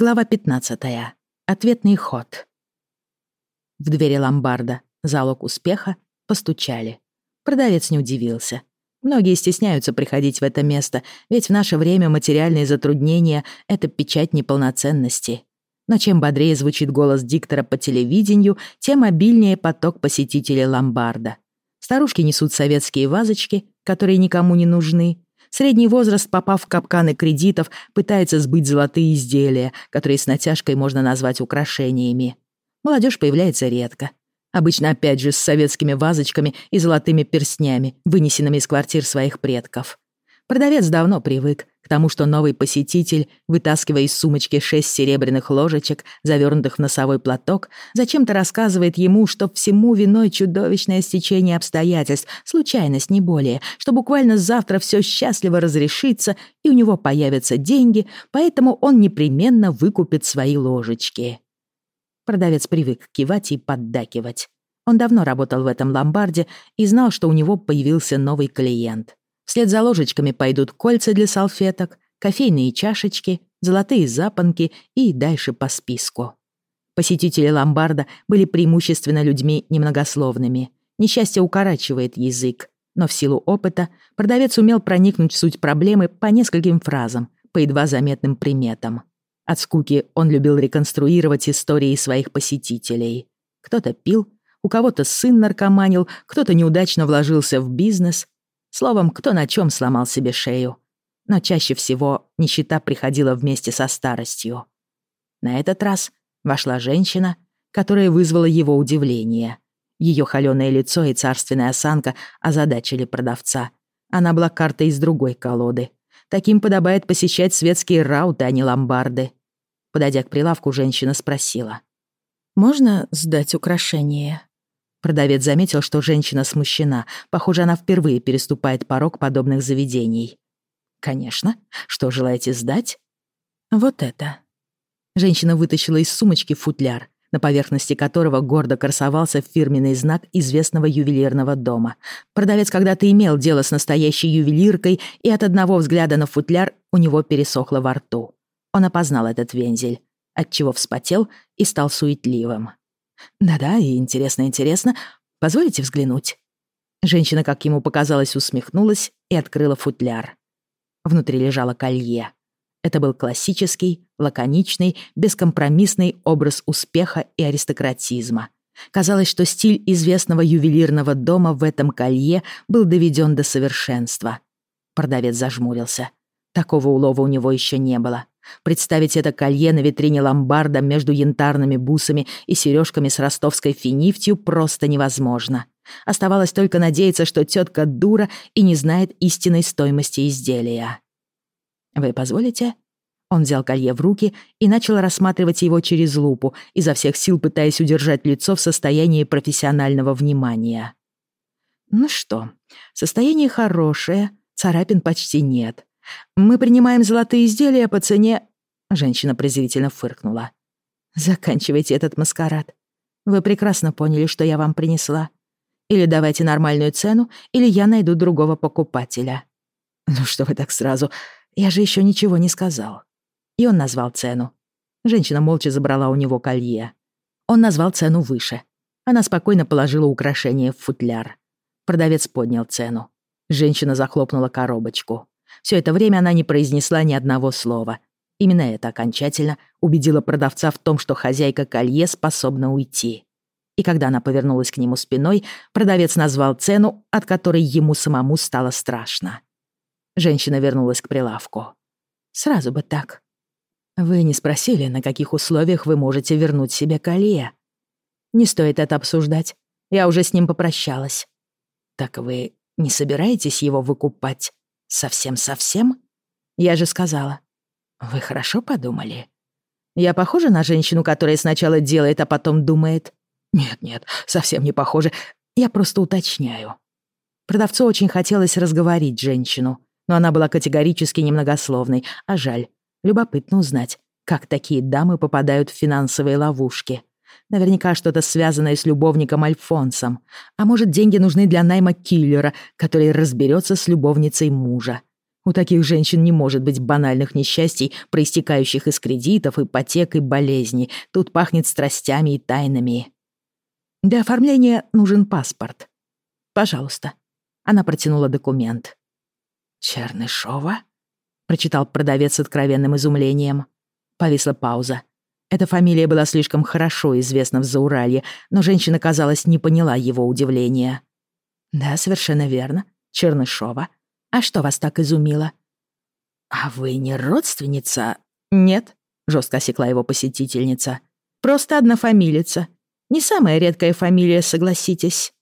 Глава 15. Ответный ход. В двери ломбарда, залог успеха, постучали. Продавец не удивился. Многие стесняются приходить в это место, ведь в наше время материальные затруднения — это печать неполноценности. Но чем бодрее звучит голос диктора по телевидению, тем обильнее поток посетителей ломбарда. Старушки несут советские вазочки, которые никому не нужны, Средний возраст, попав в капканы кредитов, пытается сбыть золотые изделия, которые с натяжкой можно назвать украшениями. Молодежь появляется редко. Обычно опять же с советскими вазочками и золотыми перстнями, вынесенными из квартир своих предков. Продавец давно привык к тому, что новый посетитель, вытаскивая из сумочки шесть серебряных ложечек, завернутых в носовой платок, зачем-то рассказывает ему, что всему виной чудовищное стечение обстоятельств, случайность не более, что буквально завтра все счастливо разрешится и у него появятся деньги, поэтому он непременно выкупит свои ложечки. Продавец привык кивать и поддакивать. Он давно работал в этом ломбарде и знал, что у него появился новый клиент. Вслед за ложечками пойдут кольца для салфеток, кофейные чашечки, золотые запонки и дальше по списку. Посетители ломбарда были преимущественно людьми немногословными. Несчастье укорачивает язык, но в силу опыта продавец умел проникнуть в суть проблемы по нескольким фразам, по едва заметным приметам. От скуки он любил реконструировать истории своих посетителей. Кто-то пил, у кого-то сын наркоманил, кто-то неудачно вложился в бизнес, Словом, кто на чем сломал себе шею. Но чаще всего нищета приходила вместе со старостью. На этот раз вошла женщина, которая вызвала его удивление. Ее холёное лицо и царственная осанка озадачили продавца. Она была картой из другой колоды. Таким подобает посещать светские рауты, а не ломбарды. Подойдя к прилавку, женщина спросила. «Можно сдать украшение?» Продавец заметил, что женщина смущена. Похоже, она впервые переступает порог подобных заведений. «Конечно. Что желаете сдать?» «Вот это». Женщина вытащила из сумочки футляр, на поверхности которого гордо красовался фирменный знак известного ювелирного дома. Продавец когда-то имел дело с настоящей ювелиркой, и от одного взгляда на футляр у него пересохло во рту. Он опознал этот вензель, отчего вспотел и стал суетливым. «Да-да, и интересно-интересно. Позволите взглянуть?» Женщина, как ему показалось, усмехнулась и открыла футляр. Внутри лежало колье. Это был классический, лаконичный, бескомпромиссный образ успеха и аристократизма. Казалось, что стиль известного ювелирного дома в этом колье был доведен до совершенства. Продавец зажмурился. Такого улова у него еще не было. Представить это колье на витрине ломбарда между янтарными бусами и сережками с ростовской финифтью просто невозможно. Оставалось только надеяться, что тетка дура и не знает истинной стоимости изделия. «Вы позволите?» Он взял колье в руки и начал рассматривать его через лупу, изо всех сил пытаясь удержать лицо в состоянии профессионального внимания. «Ну что, состояние хорошее, царапин почти нет. Мы принимаем золотые изделия по цене...» Женщина презрительно фыркнула. «Заканчивайте этот маскарад. Вы прекрасно поняли, что я вам принесла. Или давайте нормальную цену, или я найду другого покупателя». «Ну что вы так сразу? Я же еще ничего не сказал». И он назвал цену. Женщина молча забрала у него колье. Он назвал цену выше. Она спокойно положила украшение в футляр. Продавец поднял цену. Женщина захлопнула коробочку. Все это время она не произнесла ни одного слова. Именно это окончательно убедило продавца в том, что хозяйка колье способна уйти. И когда она повернулась к нему спиной, продавец назвал цену, от которой ему самому стало страшно. Женщина вернулась к прилавку. «Сразу бы так. Вы не спросили, на каких условиях вы можете вернуть себе колье. Не стоит это обсуждать. Я уже с ним попрощалась. Так вы не собираетесь его выкупать?» Совсем-совсем? Я же сказала. Вы хорошо подумали? Я похожа на женщину, которая сначала делает, а потом думает? Нет-нет, совсем не похожа. Я просто уточняю. Продавцу очень хотелось разговорить женщину, но она была категорически немногословной, а жаль. Любопытно узнать, как такие дамы попадают в финансовые ловушки. Наверняка что-то связанное с любовником Альфонсом. А может, деньги нужны для найма киллера, который разберется с любовницей мужа. У таких женщин не может быть банальных несчастий, проистекающих из кредитов, ипотек и болезней. Тут пахнет страстями и тайнами. Для оформления нужен паспорт. Пожалуйста. Она протянула документ. «Чернышова?» — прочитал продавец с откровенным изумлением. Повисла пауза. Эта фамилия была слишком хорошо известна в Зауралье, но женщина, казалось, не поняла его удивления. «Да, совершенно верно. Чернышова. А что вас так изумило?» «А вы не родственница?» «Нет», — жестко осекла его посетительница. «Просто однофамилица. Не самая редкая фамилия, согласитесь».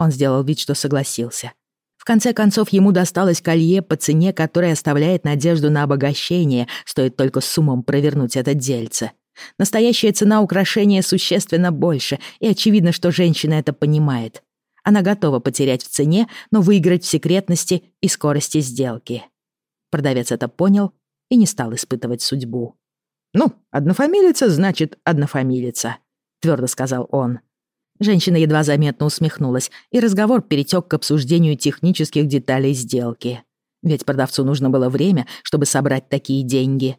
Он сделал вид, что согласился. В конце концов, ему досталось колье по цене, которая оставляет надежду на обогащение, стоит только с умом провернуть это дельце. Настоящая цена украшения существенно больше, и очевидно, что женщина это понимает. Она готова потерять в цене, но выиграть в секретности и скорости сделки. Продавец это понял и не стал испытывать судьбу. «Ну, однофамилица значит однофамилица», — твердо сказал он. Женщина едва заметно усмехнулась, и разговор перетек к обсуждению технических деталей сделки. Ведь продавцу нужно было время, чтобы собрать такие деньги.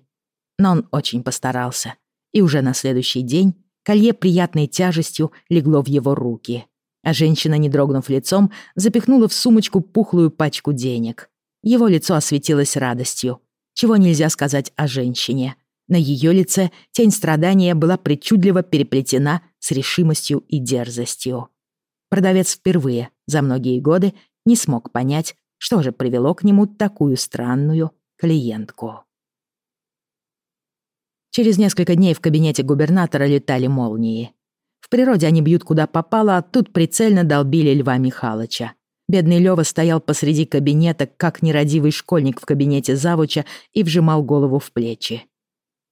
Но он очень постарался и уже на следующий день колье приятной тяжестью легло в его руки, а женщина, не дрогнув лицом, запихнула в сумочку пухлую пачку денег. Его лицо осветилось радостью, чего нельзя сказать о женщине. На ее лице тень страдания была причудливо переплетена с решимостью и дерзостью. Продавец впервые за многие годы не смог понять, что же привело к нему такую странную клиентку. Через несколько дней в кабинете губернатора летали молнии. В природе они бьют куда попало, а тут прицельно долбили Льва Михалыча. Бедный Лёва стоял посреди кабинета, как нерадивый школьник в кабинете завуча, и вжимал голову в плечи.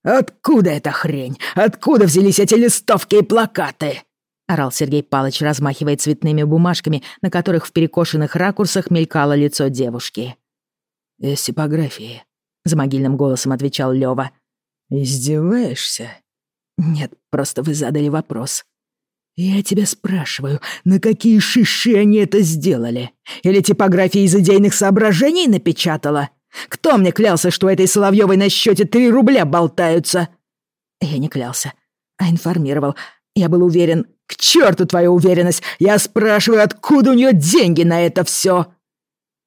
«Откуда эта хрень? Откуда взялись эти листовки и плакаты?» — орал Сергей Палыч, размахивая цветными бумажками, на которых в перекошенных ракурсах мелькало лицо девушки. «Из типографии», — за могильным голосом отвечал Лёва. «Издеваешься?» «Нет, просто вы задали вопрос». «Я тебя спрашиваю, на какие шиши они это сделали? Или типография из идейных соображений напечатала? Кто мне клялся, что этой Соловьёвой на счете три рубля болтаются?» Я не клялся, а информировал. Я был уверен... «К черту твою уверенность! Я спрашиваю, откуда у нее деньги на это все?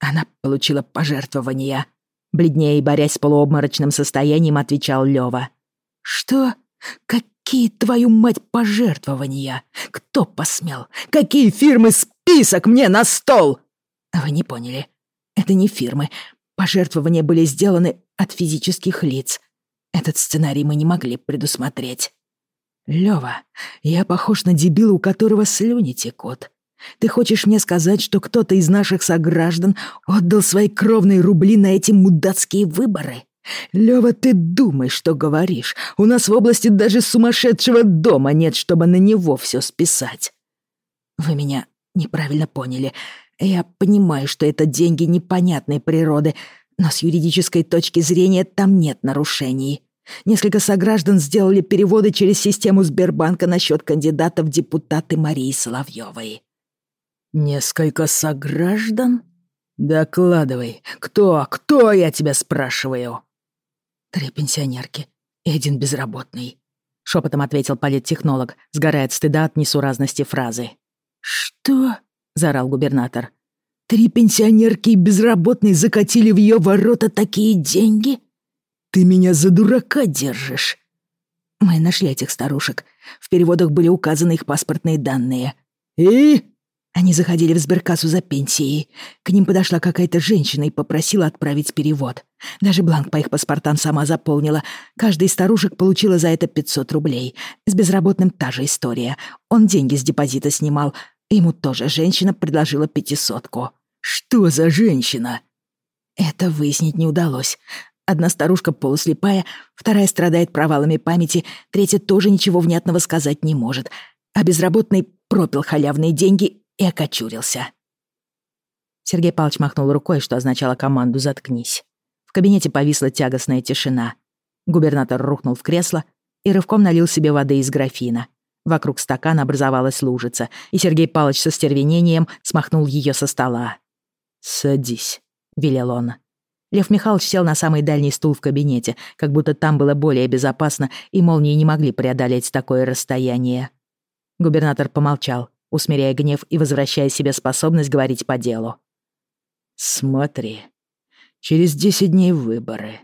Она получила пожертвования. Бледнее и борясь с полуобморочным состоянием, отвечал Лёва. «Что? Какие, твою мать, пожертвования? Кто посмел? Какие фирмы список мне на стол?» «Вы не поняли. Это не фирмы. Пожертвования были сделаны от физических лиц. Этот сценарий мы не могли предусмотреть». «Лёва, я похож на дебила, у которого слюни текут. Ты хочешь мне сказать, что кто-то из наших сограждан отдал свои кровные рубли на эти мудацкие выборы? Лёва, ты думай, что говоришь. У нас в области даже сумасшедшего дома нет, чтобы на него все списать. Вы меня неправильно поняли. Я понимаю, что это деньги непонятной природы, но с юридической точки зрения там нет нарушений. Несколько сограждан сделали переводы через систему Сбербанка на счет кандидата в депутаты Марии Соловьевой. «Несколько сограждан? Докладывай. Кто? Кто, я тебя спрашиваю?» «Три пенсионерки и один безработный», — шепотом ответил политтехнолог, сгорая от стыда от несуразности фразы. «Что?» — заорал губернатор. «Три пенсионерки и безработный закатили в ее ворота такие деньги? Ты меня за дурака держишь?» Мы нашли этих старушек. В переводах были указаны их паспортные данные. «И?» Они заходили в сберкассу за пенсией. К ним подошла какая-то женщина и попросила отправить перевод. Даже бланк по их паспортам сама заполнила. Каждая из старушек получила за это 500 рублей. С безработным та же история. Он деньги с депозита снимал. Ему тоже женщина предложила пятисотку. «Что за женщина?» Это выяснить не удалось. Одна старушка полуслепая, вторая страдает провалами памяти, третья тоже ничего внятного сказать не может. А безработный пропил халявные деньги и окочурился. Сергей Павлович махнул рукой, что означало команду «заткнись». В кабинете повисла тягостная тишина. Губернатор рухнул в кресло и рывком налил себе воды из графина. Вокруг стакана образовалась лужица, и Сергей Павлович со стервенением смахнул ее со стола. «Садись», — велел он. Лев Михайлович сел на самый дальний стул в кабинете, как будто там было более безопасно, и молнии не могли преодолеть такое расстояние. Губернатор помолчал, усмиряя гнев и возвращая себе способность говорить по делу. «Смотри, через десять дней выборы.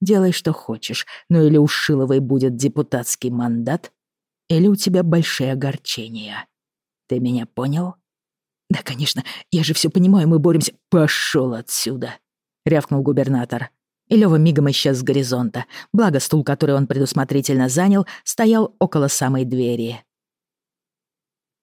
Делай, что хочешь, но или у Шиловой будет депутатский мандат, или у тебя большие огорчения. Ты меня понял?» «Да, конечно, я же все понимаю, мы боремся...» «Пошел отсюда!» — рявкнул губернатор. И Лёва мигом исчез с горизонта, благо стул, который он предусмотрительно занял, стоял около самой двери.